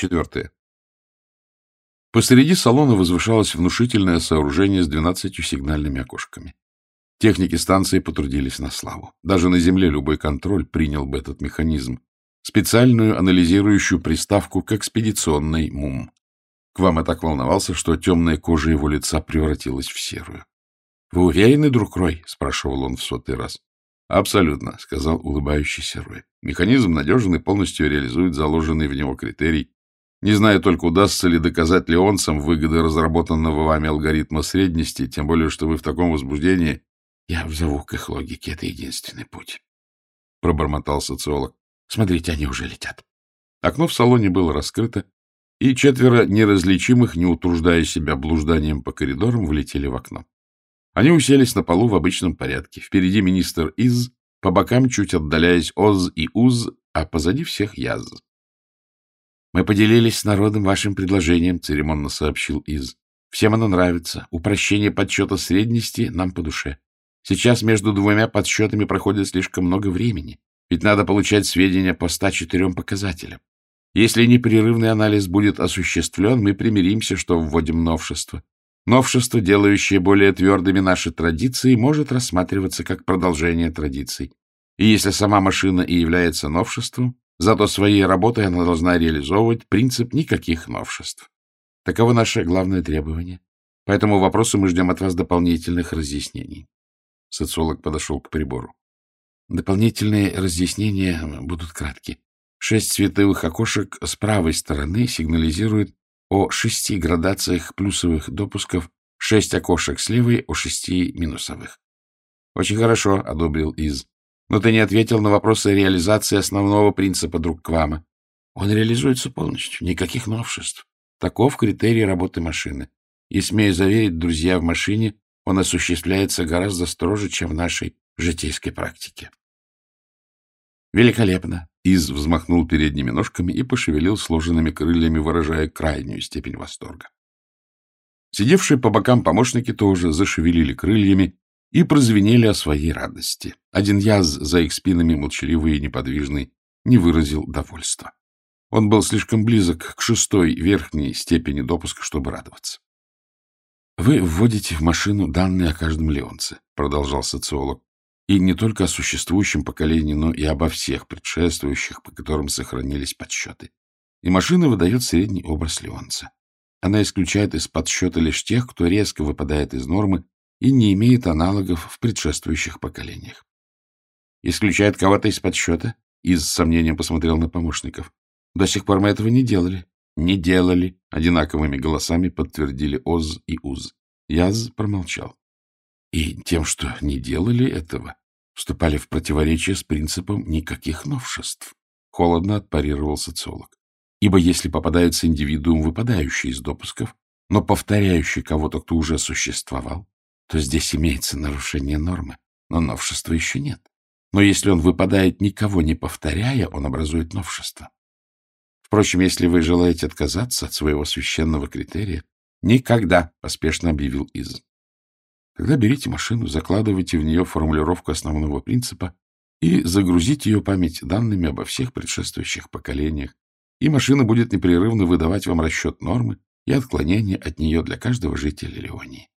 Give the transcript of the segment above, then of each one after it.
Четвертое. Посреди салона возвышалось внушительное сооружение с двенадцатью сигнальными окошками. Техники станции потрудились на славу. Даже на Земле любой контроль принял бы этот механизм. Специальную анализирующую приставку к экспедиционной МУМ. К вам и так волновался, что темная кожа его лица превратилась в серую. — Вы уверены, друг Рой? — спрашивал он в сотый раз. — Абсолютно, — сказал улыбающийся Рой. Механизм надежен и полностью реализует заложенный в него критерий не знаю только, удастся ли доказать леонцам выгоды разработанного вами алгоритма средности, тем более, что вы в таком возбуждении... Я взову к их логике, это единственный путь. Пробормотал социолог. Смотрите, они уже летят. Окно в салоне было раскрыто, и четверо неразличимых, не утруждая себя блужданием по коридорам, влетели в окно. Они уселись на полу в обычном порядке. Впереди министр Из, по бокам, чуть отдаляясь Оз и Уз, а позади всех Яз. Мы поделились с народом вашим предложением, церемонно сообщил Из. Всем оно нравится. Упрощение подсчета средности нам по душе. Сейчас между двумя подсчетами проходит слишком много времени, ведь надо получать сведения по 104 показателям. Если непрерывный анализ будет осуществлен, мы примиримся, что вводим новшество. Новшество, делающее более твердыми наши традиции, может рассматриваться как продолжение традиций. И если сама машина и является новшеством, Зато своей работой она должна реализовывать принцип никаких новшеств. Таково наше главное требование. По этому вопросу мы ждем от вас дополнительных разъяснений. Социолог подошел к прибору. Дополнительные разъяснения будут кратки. Шесть световых окошек с правой стороны сигнализируют о шести градациях плюсовых допусков, шесть окошек с левой о шести минусовых. — Очень хорошо, — одобрил Из. Но ты не ответил на вопросы реализации основного принципа друг Квама. Он реализуется полностью, никаких новшеств. Таков критерий работы машины. И, смею заверить, друзья, в машине он осуществляется гораздо строже, чем в нашей житейской практике. Великолепно. Из взмахнул передними ножками и пошевелил сложенными крыльями, выражая крайнюю степень восторга. Сидевшие по бокам помощники тоже зашевелили крыльями и прозвенели о своей радости. Один яз за их спинами, молчаливый и неподвижный, не выразил довольства. Он был слишком близок к шестой верхней степени допуска, чтобы радоваться. — Вы вводите в машину данные о каждом леонце, — продолжал социолог, — и не только о существующем поколении, но и обо всех предшествующих, по которым сохранились подсчеты. И машина выдает средний образ леонца. Она исключает из подсчета лишь тех, кто резко выпадает из нормы и не имеет аналогов в предшествующих поколениях. Исключает кого-то из подсчета? И с сомнением посмотрел на помощников. До сих пор мы этого не делали. Не делали. Одинаковыми голосами подтвердили Оз и Уз. Яз промолчал. И тем, что не делали этого, вступали в противоречие с принципом никаких новшеств. Холодно отпарировал социолог. Ибо если попадается индивидуум, выпадающий из допусков, но повторяющий кого-то, кто уже существовал, то здесь имеется нарушение нормы, но новшества еще нет. Но если он выпадает никого не повторяя, он образует новшество. Впрочем, если вы желаете отказаться от своего священного критерия, никогда, — поспешно объявил Из. Тогда берите машину, закладывайте в нее формулировку основного принципа и загрузите ее память данными обо всех предшествующих поколениях, и машина будет непрерывно выдавать вам расчет нормы и отклонения от нее для каждого жителя Леонии.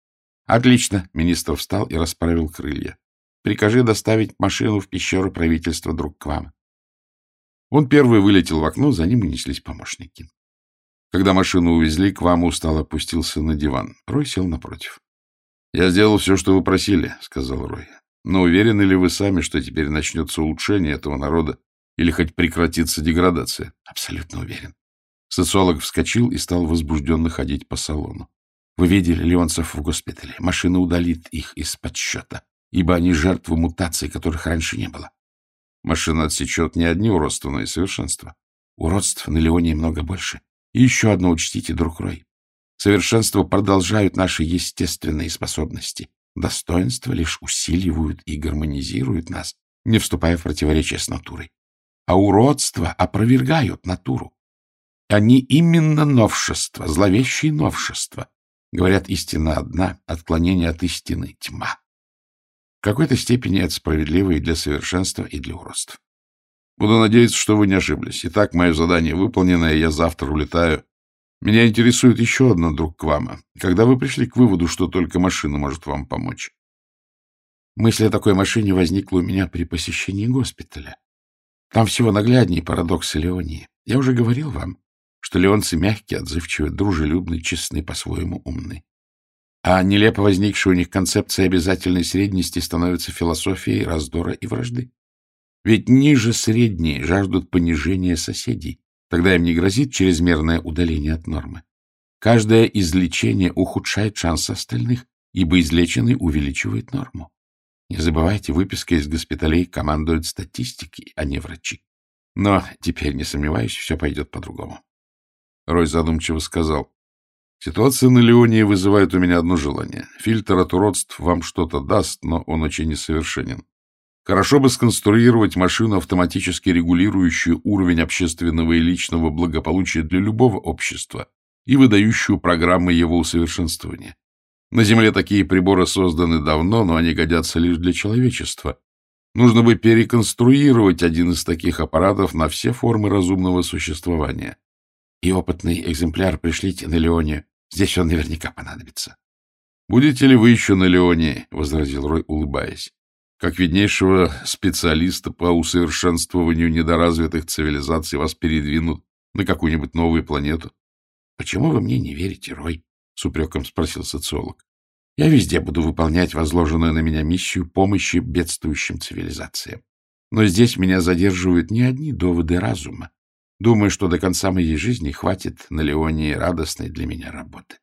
Отлично. Министр встал и расправил крылья. Прикажи доставить машину в пещеру правительства, друг к вам. Он первый вылетел в окно, за ним и неслись помощники. Когда машину увезли, к вам устал опустился на диван. Рой сел напротив. — Я сделал все, что вы просили, — сказал Рой. — Но уверены ли вы сами, что теперь начнется улучшение этого народа или хоть прекратится деградация? — Абсолютно уверен. Социолог вскочил и стал возбужденно ходить по салону. Вы видели Леонцев в госпитале. Машина удалит их из подсчета, ибо они жертвы мутаций, которых раньше не было. Машина отсечет не одни уродства, но и совершенства. Уродств на Леоне много больше. И еще одно учтите, друг Рой. Совершенства продолжают наши естественные способности. Достоинства лишь усиливают и гармонизируют нас, не вступая в противоречие с натурой. А уродства опровергают натуру. Они именно новшества, зловещие новшества, Говорят, истина одна, отклонение от истины — тьма. В какой-то степени это справедливо и для совершенства, и для уродства. Буду надеяться, что вы не ошиблись. Итак, мое задание выполнено, и я завтра улетаю. Меня интересует еще одно, друг Квама. Когда вы пришли к выводу, что только машина может вам помочь? Мысль о такой машине возникла у меня при посещении госпиталя. Там всего нагляднее парадокс Леонии. Я уже говорил вам, что леонцы мягкие, отзывчивые, дружелюбные, честны, по-своему умны. А нелепо возникшая у них концепция обязательной средности становится философией раздора и вражды. Ведь ниже средние жаждут понижения соседей, тогда им не грозит чрезмерное удаление от нормы. Каждое излечение ухудшает шансы остальных, ибо излеченный увеличивает норму. Не забывайте, выписка из госпиталей командует статистикой, а не врачи. Но теперь, не сомневаюсь, все пойдет по-другому. Рой задумчиво сказал. Ситуация на Леонии вызывает у меня одно желание. Фильтр от уродств вам что-то даст, но он очень несовершенен. Хорошо бы сконструировать машину, автоматически регулирующую уровень общественного и личного благополучия для любого общества и выдающую программы его усовершенствования. На Земле такие приборы созданы давно, но они годятся лишь для человечества. Нужно бы переконструировать один из таких аппаратов на все формы разумного существования. И опытный экземпляр пришлите на Леоне. Здесь он наверняка понадобится. — Будете ли вы еще на Леоне? — возразил Рой, улыбаясь. — Как виднейшего специалиста по усовершенствованию недоразвитых цивилизаций вас передвинут на какую-нибудь новую планету. — Почему вы мне не верите, Рой? — с упреком спросил социолог. — Я везде буду выполнять возложенную на меня миссию помощи бедствующим цивилизациям. Но здесь меня задерживают не одни доводы разума. Думаю, что до конца моей жизни хватит на Леонии радостной для меня работы.